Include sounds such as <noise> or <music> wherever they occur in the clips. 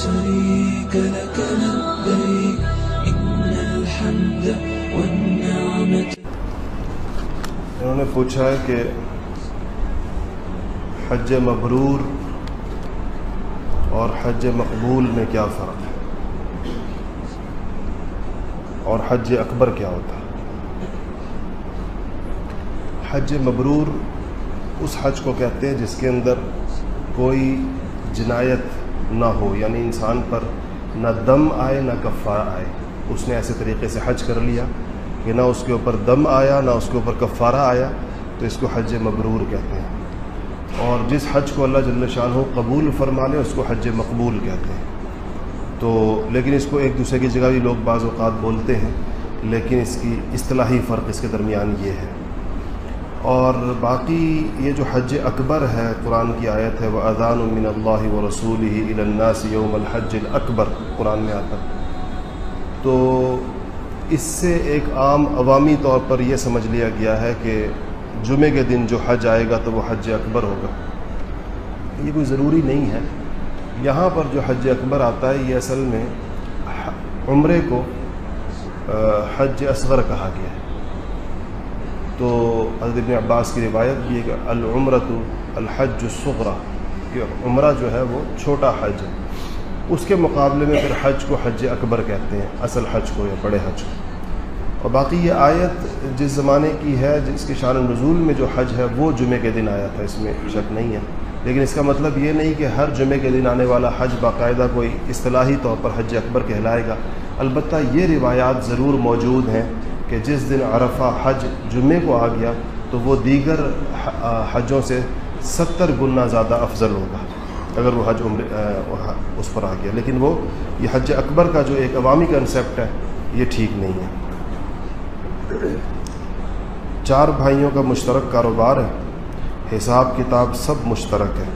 شريك لك لبيك، إن الحمد والنعمة. انہوں نے پوچھا ہے کہ حج مبرور اور حج مقبول میں کیا فرق ہے؟ اور حج اکبر کیا ہوتا ہے؟ حج مبرور اس حج کو کہتے ہیں جس کے اندر کوئی جنایت نہ ہو یعنی انسان پر نہ دم آئے نہ کفارہ آئے۔ اس نے ایسے طریقے سے حج کر لیا کہ نہ اس کے اوپر دم آیا، نہ اس کے اوپر کفارہ آیا، تو اس کو حج مبرور کہتے ہیں۔ اور جس حج کو اللہ جل شاہ ہو قبول فرما لے، اس کو حج مقبول کہتے ہیں۔ تو لیکن اس کو ایک دوسرے کی جگہ بھی لوگ بعض اوقات بولتے ہیں، لیکن اس کی اصطلاحی فرق اس کے درمیان یہ ہے۔ اور باقی یہ جو حج اکبر ہے، قرآن کی آیت ہے وہ اذان من اللہ و رسول ہی الناس یوم الحج الاکبر قرآن میں آتا تو اس سے ایک عام عوامی طور پر یہ سمجھ لیا گیا ہے کہ جمعے کے دن جو حج آئے گا تو وہ حج اکبر ہوگا۔ یہ کوئی ضروری نہیں ہے۔ یہاں پر جو حج اکبر آتا ہے، یہ اصل میں عمرے کو حج اصغر کہا گیا ہے۔ تو حضرت ابن عباس کی روایت بھی ہے کہ العمرۃ الحج الصغرا یہ عمرہ جو ہے وہ چھوٹا حج ہے۔ اس کے مقابلے میں پھر حج کو حج اکبر کہتے ہیں، اصل حج کو یا بڑے حج کو۔ اور باقی یہ آیت جس زمانے کی ہے، جس کے شان نزول میں جو حج ہے، وہ جمعے کے دن آیا تھا، اس میں شک نہیں ہے۔ لیکن اس کا مطلب یہ نہیں کہ ہر جمعے کے دن آنے والا حج باقاعدہ کوئی اصطلاحی طور پر حج اکبر کہلائے گا۔ البتہ یہ روایات ضرور موجود ہیں۔ کہ جس دن عرفہ حج جمعے کو آ گیا تو وہ دیگر حجوں سے ستر گنا زیادہ افضل ہوگا اگر وہ حج عمر اس پر آ گیا لیکن وہ یہ حج اکبر کا جو ایک عوامی کنسیپٹ ہے یہ ٹھیک نہیں ہے چار بھائیوں کا مشترک کاروبار ہے حساب کتاب سب مشترک ہے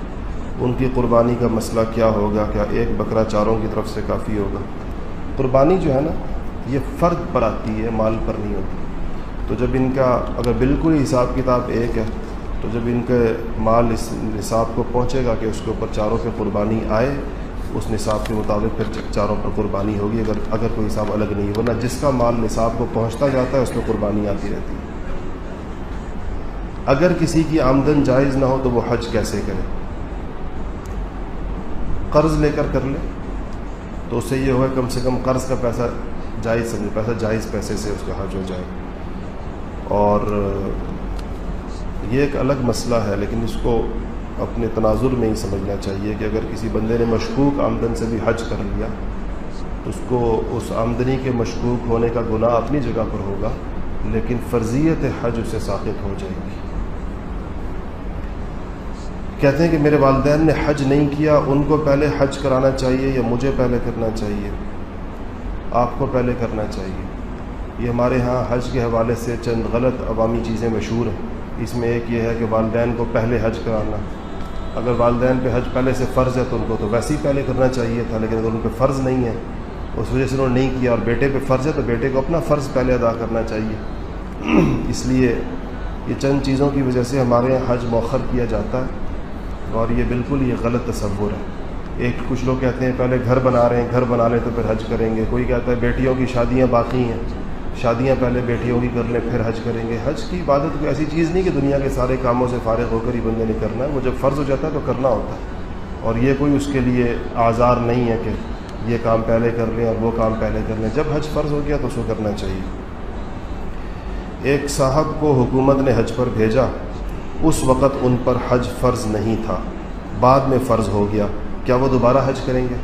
ان کی قربانی کا مسئلہ کیا ہوگا کیا ایک بکرا چاروں کی طرف سے کافی ہوگا قربانی جو ہے نا یہ فرد پر آتی ہے، مال پر نہیں ہوتی۔ تو جب ان کا اگر بالکل حساب کتاب ایک ہے، تو جب ان کے مال اس نصاب کو پہنچے گا کہ اس کے اوپر چاروں پہ قربانی آئے، اس نصاب کے مطابق پھر چاروں پر قربانی ہوگی۔ اگر اگر کوئی حساب الگ نہیں ورنہ جس کا مال نصاب کو پہنچتا جاتا ہے، اس میں قربانی آتی رہتی ہے۔ اگر کسی کی آمدن جائز نہ ہو، تو وہ حج کیسے کرے؟ قرض لے کر کر لے۔ تو اس سے یہ ہوا کم سے کم قرض کا پیسہ جائز سمجھے پیسہ جائز پیسے سے اس کا حج ہو جائے۔ اور یہ ایک الگ مسئلہ ہے، لیکن اس کو اپنے تناظر میں ہی سمجھنا چاہیے کہ اگر کسی بندے نے مشکوک آمدن سے بھی حج کر لیا تو اس کو اس آمدنی کے مشکوک ہونے کا گناہ اپنی جگہ پر ہوگا، لیکن فرضیت حج اسے ثابت ہو جائے گی۔ کہتے ہیں کہ میرے والدین نے حج نہیں کیا، ان کو پہلے حج کرانا چاہیے یا مجھے پہلے کرنا چاہیے؟ آپ کو پہلے کرنا چاہیے۔ یہ ہمارے ہاں حج کے حوالے سے چند غلط عوامی چیزیں مشہور ہیں۔ اس میں ایک یہ ہے کہ والدین کو پہلے حج کرانا۔ اگر والدین پہ حج پہلے سے فرض ہے تو ان کو تو ویسے ہی پہلے کرنا چاہیے تھا، لیکن اگر ان پہ فرض نہیں ہے، اس وجہ سے انہوں نے نہیں کیا اور بیٹے پہ فرض ہے تو بیٹے کو اپنا فرض پہلے ادا کرنا چاہیے۔ <clears throat> اس لیے یہ چند چیزوں کی وجہ سے ہمارے یہاں حج مؤخر کیا جاتا ہے اور یہ بالکل یہ غلط تصور ہے۔ ایک کچھ لوگ کہتے ہیں پہلے گھر بنا رہے ہیں، گھر بنا لیں تو پھر حج کریں گے۔ کوئی کہتا ہے بیٹیوں کی شادیاں باقی ہیں۔ شادیاں پہلے بیٹیوں کی کر لیں، پھر حج کریں گے۔ حج کی عبادت کوئی ایسی چیز نہیں کہ دنیا کے سارے کاموں سے فارغ ہو کر ہی بندے نے کرنا ہے۔ وہ جب فرض ہو جاتا ہے تو کرنا ہوتا ہے۔ اور یہ کوئی اس کے لیے آزار نہیں ہے کہ یہ کام پہلے کر لیں اور وہ کام پہلے کر لیں۔ جب حج فرض ہو گیا تو اس کو کرنا چاہیے۔ ایک صاحب کو حکومت نے حج پر بھیجا۔ اس وقت ان پر حج فرض نہیں تھا۔ بعد میں فرض ہو گیا۔ کیا وہ دوبارہ حج کریں گے؟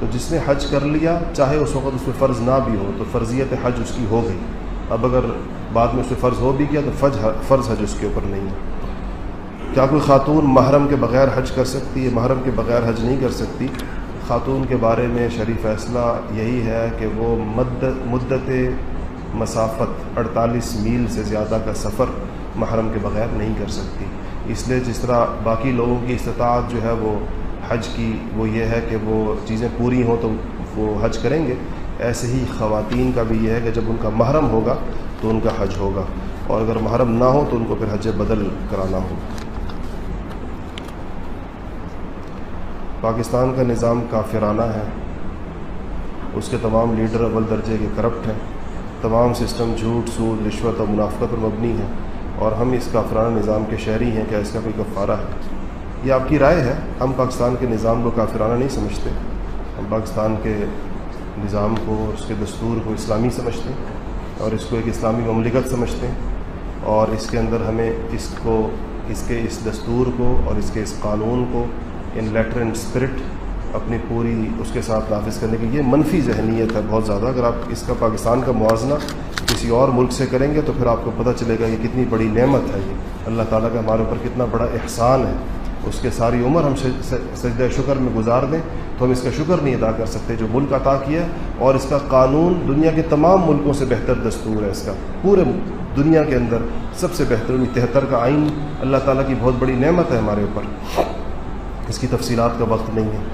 تو جس نے حج کر لیا، چاہے اس وقت اس پہ فرض نہ بھی ہو، تو فرضیت حج اس کی ہو گئی۔ اب اگر بعد میں اس پہ فرض ہو بھی گیا، تو فج فرض حج اس کے اوپر نہیں ہے۔ کیا کوئی خاتون محرم کے بغیر حج کر سکتی ہے؟ محرم کے بغیر حج نہیں کر سکتی۔ خاتون کے بارے میں شریف فیصلہ یہی ہے کہ وہ مدت مدت مسافت اڑتالیس میل سے زیادہ کا سفر محرم کے بغیر نہیں کر سکتی۔ اس لیے جس طرح باقی لوگوں کی استطاعت جو ہے وہ حج کی وہ یہ ہے کہ وہ چیزیں پوری ہوں تو وہ حج کریں گے۔ ایسے ہی خواتین کا بھی یہ ہے کہ جب ان کا محرم ہوگا تو ان کا حج ہوگا۔ اور اگر محرم نہ ہو تو ان کو پھر حج بدل کرانا ہوگا۔ پاکستان کا نظام کافرانہ ہے۔ اس کے تمام لیڈر اول درجے کے کرپٹ ہیں۔ تمام سسٹم جھوٹ، سود، رشوت اور منافقت پر مبنی ہے اور ہم اس کافرانہ نظام کے شہری ہیں۔ کیا اس کا کوئی کفارہ ہے؟ یہ آپ کی رائے ہے۔ ہم پاکستان کے نظام کو کافرانہ نہیں سمجھتے۔ ہم پاکستان کے نظام کو اس کے دستور کو اسلامی سمجھتے ہیں اور اس کو ایک اسلامی مملکت سمجھتے ہیں۔ اور اس کے اندر ہمیں اس کو، اس کے اس دستور کو اور اس کے اس قانون کو ان لیٹر اینڈ اسپرٹ اپنی پوری اس کے ساتھ نافذ کرنے کی یہ منفی ذہنیت ہے بہت زیادہ۔ اگر آپ اس کا پاکستان کا موازنہ کسی اور ملک سے کریں گے تو پھر آپ کو پتہ چلے گا کہ کتنی بڑی نعمت ہے یہ۔ اللہ تعالیٰ کا ہمارے اوپر کتنا بڑا احسان ہے۔ اس کے ساری عمر ہم سجدہ شکر میں گزار دیں تو ہم اس کا شکر نہیں ادا کر سکتے جو ملک عطا کیا اور اس کا قانون دنیا کے تمام ملکوں سے بہتر دستور ہے اس کا۔ پورے دنیا کے اندر سب سے بہترین یعنی تہتر کا آئین اللہ تعالیٰ کی بہت بڑی نعمت ہے ہمارے اوپر۔ اس کی تفصیلات کا وقت نہیں ہے۔